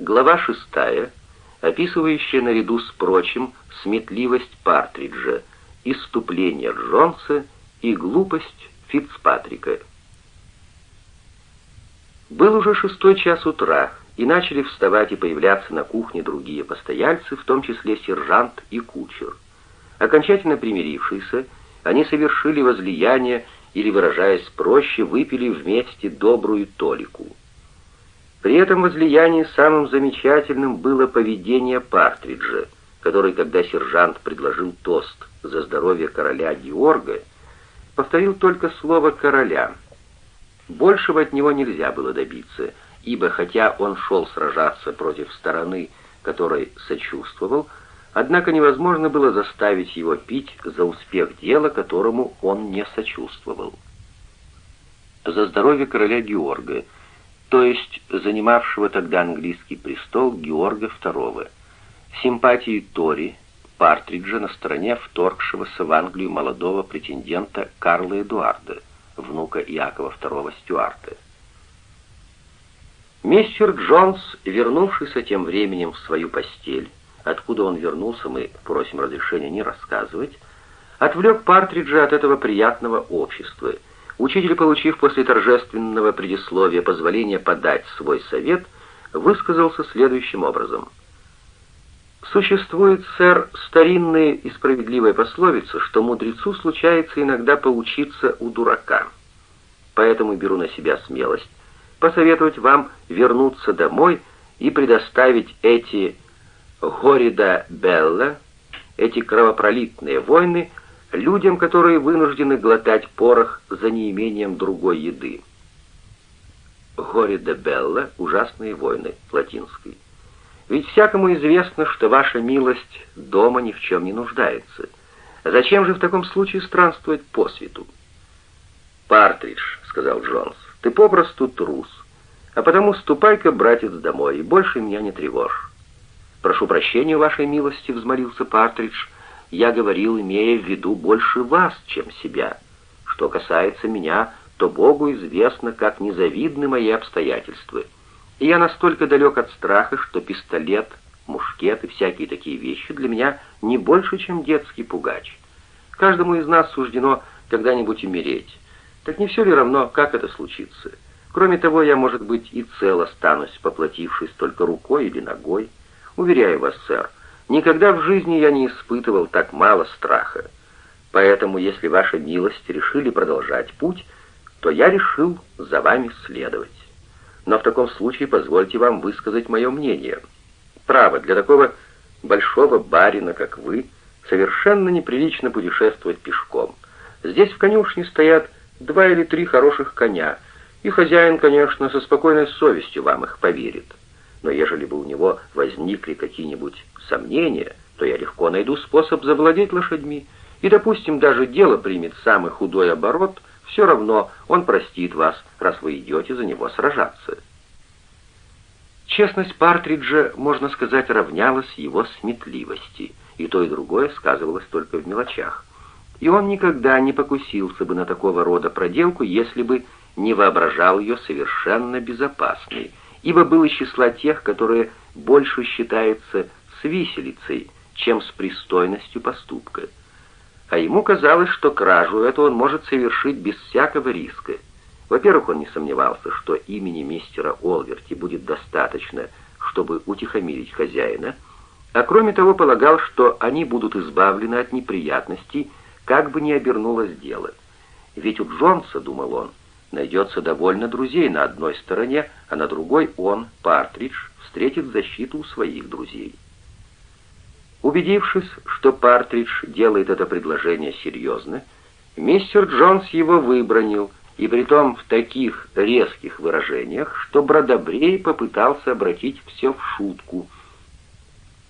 Глава шестая, описывающая наряду с прочим сметливость Партриджа, иступление Джонса и глупость Фицпатрика. Был уже шестой час утра, и начали вставать и появляться на кухне другие постояльцы, в том числе сержант и кучер. Окончательно примирившиеся, они совершили возлияние или, выражаясь проще, выпили вместе добрую толику. При этом возлиянии самым замечательным было поведение Партриджа, который, когда сержант предложил тост за здоровье короля Георга, повторил только слово «короля». Большего от него нельзя было добиться, ибо хотя он шел сражаться против стороны, которой сочувствовал, Однако невозможно было заставить его пить за успех дела, которому он не сочувствовал. За здоровье короля Георга, то есть занимавшего тогда английский престол Георга II, симпатии Тори, Партриджа на стороне вторгшегося в Англию молодого претендента Карла Эдуарда, внука Иакова II Стюарта. Мистер Джонс, вернувшийся тем временем в свою постель, Откуда он вернулся, мы просим разрешения не рассказывать. Отвлек Партриджа от этого приятного общества. Учитель, получив после торжественного предисловия позволение подать свой совет, высказался следующим образом. «Существует, сэр, старинная и справедливая пословица, что мудрецу случается иногда поучиться у дурака. Поэтому беру на себя смелость посоветовать вам вернуться домой и предоставить эти Горида Белла, эти кровопролитные войны, людям, которые вынуждены глотать порох за неимением другой еды. Горида Белла — ужасные войны, латинской. Ведь всякому известно, что ваша милость дома ни в чем не нуждается. Зачем же в таком случае странствовать по свету? «Партридж», — сказал Джонс, — «ты попросту трус, а потому ступай-ка, братец, домой, и больше меня не тревожь. «Прошу прощения, вашей милости», — взмолился Партридж. «Я говорил, имея в виду больше вас, чем себя. Что касается меня, то Богу известно, как незавидны мои обстоятельства. И я настолько далек от страха, что пистолет, мушкет и всякие такие вещи для меня не больше, чем детский пугач. Каждому из нас суждено когда-нибудь умереть. Так не все ли равно, как это случится? Кроме того, я, может быть, и цел останусь, поплатившись только рукой или ногой». Уверяю вас, сэр, никогда в жизни я не испытывал так мало страха. Поэтому, если ваша милость решили продолжать путь, то я решил за вами следовать. Но в таком случае позвольте вам высказать мое мнение. Право, для такого большого барина, как вы, совершенно неприлично путешествовать пешком. Здесь в конюшне стоят два или три хороших коня, и хозяин, конечно, со спокойной совестью вам их поверит но ежели бы у него возникли какие-нибудь сомнения, то я легко найду способ завладеть лошадьми, и, допустим, даже дело примет самый худой оборот, все равно он простит вас, раз вы идете за него сражаться. Честность Партриджа, можно сказать, равнялась его сметливости, и то и другое сказывалось только в мелочах. И он никогда не покусился бы на такого рода проделку, если бы не воображал ее совершенно безопасной, ибо был из числа тех, которые больше считаются с виселицей, чем с пристойностью поступка. А ему казалось, что кражу эту он может совершить без всякого риска. Во-первых, он не сомневался, что имени мистера Олверти будет достаточно, чтобы утихомирить хозяина, а кроме того полагал, что они будут избавлены от неприятностей, как бы ни обернулось дело. Ведь у Джонса, думал он, найдется довольно друзей на одной стороне, а на другой он, Партридж, встретит защиту у своих друзей. Убедившись, что Партридж делает это предложение серьезно, мистер Джонс его выбронил, и притом в таких резких выражениях, что Бродобрей попытался обратить все в шутку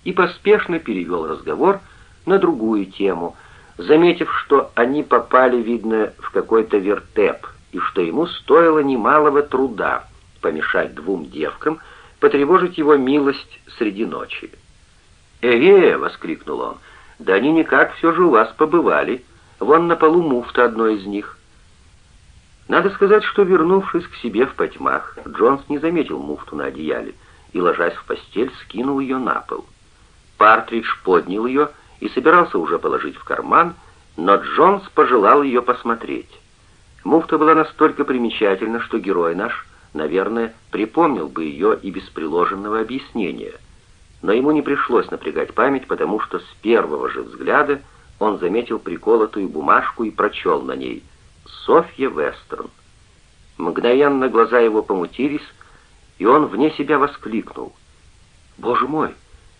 и поспешно перевел разговор на другую тему, заметив, что они попали, видно, в какой-то вертеп, и что ему стоило немалого труда помешать двум девкам потревожить его милость среди ночи. «Эге!» — воскликнул он. «Да они никак все же у вас побывали. Вон на полу муфта одной из них». Надо сказать, что, вернувшись к себе в потьмах, Джонс не заметил муфту на одеяле, и, ложась в постель, скинул ее на пол. Партридж поднял ее и собирался уже положить в карман, но Джонс пожелал ее посмотреть. Муфта была настолько примечательна, что герой наш, наверное, припомнил бы ее и без приложенного объяснения. Но ему не пришлось напрягать память, потому что с первого же взгляда он заметил приколотую бумажку и прочел на ней «Софья Вестерн». Мгновенно глаза его помутились, и он вне себя воскликнул. «Боже мой,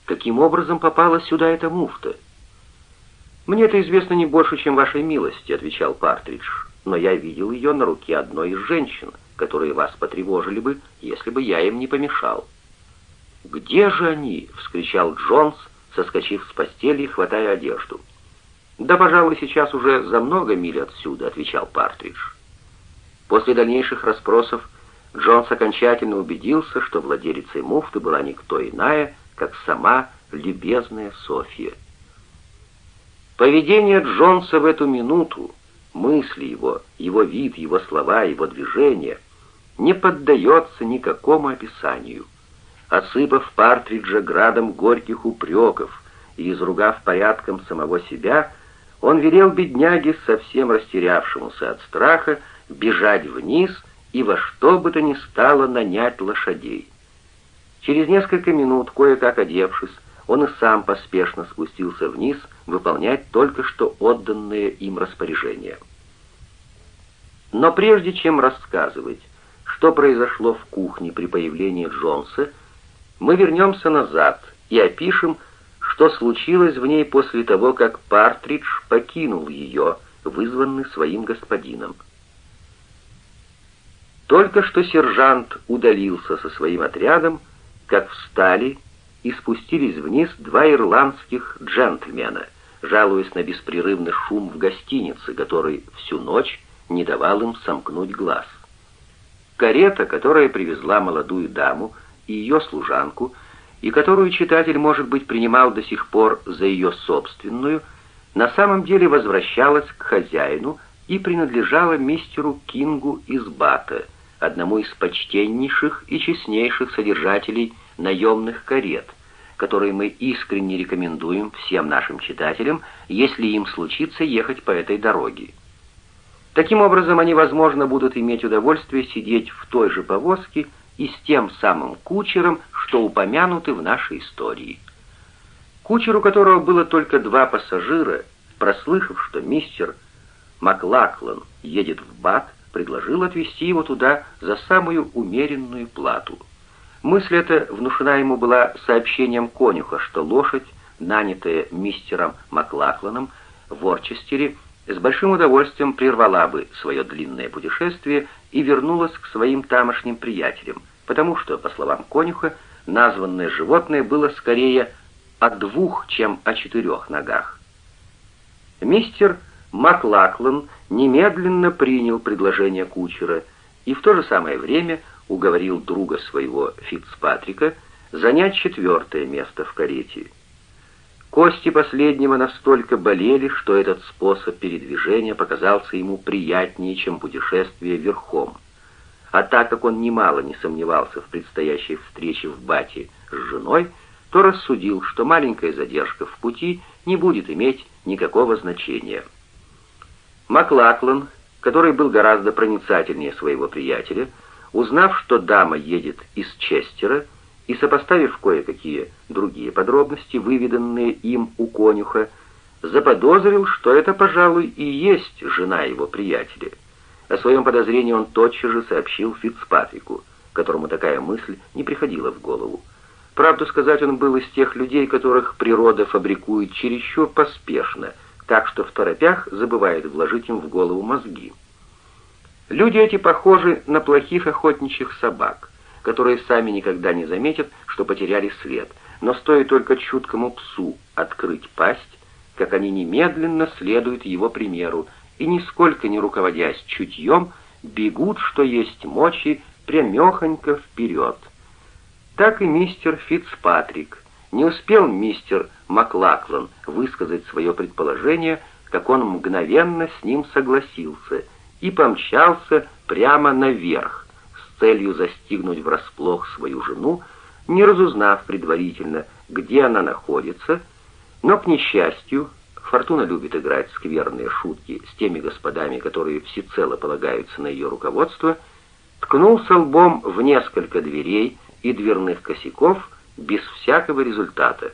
каким образом попала сюда эта муфта?» «Мне это известно не больше, чем вашей милости», — отвечал Партридж. «Но я видел ее на руке одной из женщин, которые вас потревожили бы, если бы я им не помешал». «Где же они?» — вскричал Джонс, соскочив с постели и хватая одежду. «Да, пожалуй, сейчас уже за много миль отсюда», — отвечал Партридж. После дальнейших расспросов Джонс окончательно убедился, что владелицей муфты была никто иная, как сама любезная Софья. Поведение Джонса в эту минуту, мысли его, его вид, его слова, его движения не поддается никакому описанию. Осыпав Партриджа градом горьких упреков и изругав порядком самого себя, он велел бедняге, совсем растерявшемуся от страха, бежать вниз и во что бы то ни стало нанять лошадей. Через несколько минут, кое-как одевшись, он и сам поспешно спустился вниз выполнять только что отданные им распоряжения. Но прежде чем рассказывать, что произошло в кухне при появлении Джонса, мы вернемся назад и опишем, что случилось в ней после того, как Партридж покинул ее, вызванный своим господином. Только что сержант удалился со своим отрядом, как встали и спустились вниз два ирландских джентльмена, жалуясь на беспрерывный шум в гостинице, который всю ночь не давал им сомкнуть глаз. Карета, которая привезла молодую даму и ее служанку, и которую читатель, может быть, принимал до сих пор за ее собственную, на самом деле возвращалась к хозяину и принадлежала мистеру Кингу из Бата, одному из почтеннейших и честнейших содержателей наемных карет, которые мы искренне рекомендуем всем нашим читателям, если им случится ехать по этой дороге. Таким образом, они, возможно, будут иметь удовольствие сидеть в той же повозке и с тем самым кучером, что упомянуты в нашей истории. Кучеру, которого было только два пассажира, прослышав, что мистер Маклаклан едет в Бат, предложил отвезти его туда за самую умеренную плату. Мысль эта внушена ему была сообщением конюха, что лошадь, нанятая мистером Маклакланом в Орчестере, с большим удовольствием прервала бы свое длинное путешествие и вернулась к своим тамошним приятелям, потому что, по словам конюха, названное животное было скорее о двух, чем о четырех ногах. Мистер Маклаклан немедленно принял предложение кучера и в то же самое время уговорил друга своего Фицпатрика занять четвертое место в карете. Кости последнего настолько болели, что этот способ передвижения показался ему приятнее, чем путешествие верхом. А так как он немало не сомневался в предстоящей встрече в Бате с женой, то рассудил, что маленькая задержка в пути не будет иметь никакого значения. Маклаклан, который был гораздо проницательнее своего приятеля, узнав, что дама едет из Честера, и сопоставив кое-какие другие подробности, выведанные им у конюха, заподозрил, что это, пожалуй, и есть жена его приятеля. О своем подозрении он тотчас же сообщил Фицпатрику, которому такая мысль не приходила в голову. Правду сказать, он был из тех людей, которых природа фабрикует чересчур поспешно — так что в торопях забывает вложить им в голову мозги. Люди эти похожи на плохих охотничьих собак, которые сами никогда не заметят, что потеряли след, но стоит только чуткому псу открыть пасть, как они немедленно следуют его примеру и, нисколько не руководясь чутьем, бегут, что есть мочи, прямехонько вперед. Так и мистер Фицпатрик. Не успел мистер Маклаклан высказать свое предположение, как он мгновенно с ним согласился и помчался прямо наверх с целью застигнуть врасплох свою жену, не разузнав предварительно, где она находится, но, к несчастью, Фортуна любит играть скверные шутки с теми господами, которые всецело полагаются на ее руководство, ткнулся лбом в несколько дверей и дверных косяков без всякого результата.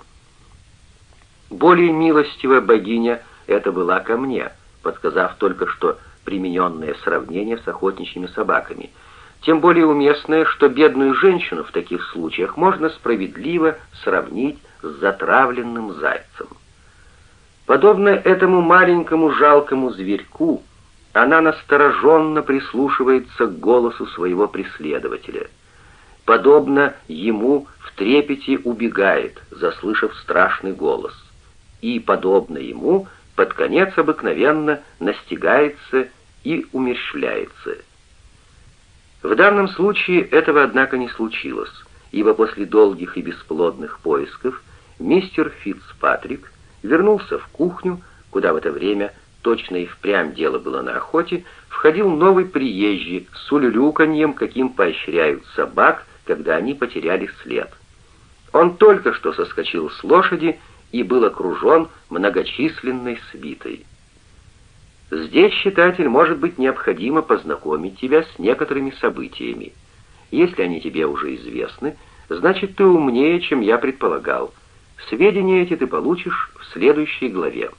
Более милостивая богиня это была ко мне, подсказав только что примененное сравнение с охотничьими собаками, тем более уместное, что бедную женщину в таких случаях можно справедливо сравнить с затравленным зайцем. Подобно этому маленькому жалкому зверьку, она настороженно прислушивается к голосу своего преследователя. Подобно ему в трепете убегает, заслышав страшный голос. И, подобно ему, под конец обыкновенно настигается и умерщвляется. В данном случае этого, однако, не случилось, ибо после долгих и бесплодных поисков мистер Фицпатрик вернулся в кухню, куда в это время, точно и впрямь дело было на охоте, входил новый приезжий с улюлюканьем, каким поощряют собак, когда они потеряли след. Он только что соскочил с лошади и был окружен многочисленной свитой. Здесь, читатель, может быть необходимо познакомить тебя с некоторыми событиями. Если они тебе уже известны, значит ты умнее, чем я предполагал. Сведения эти ты получишь в следующей главе.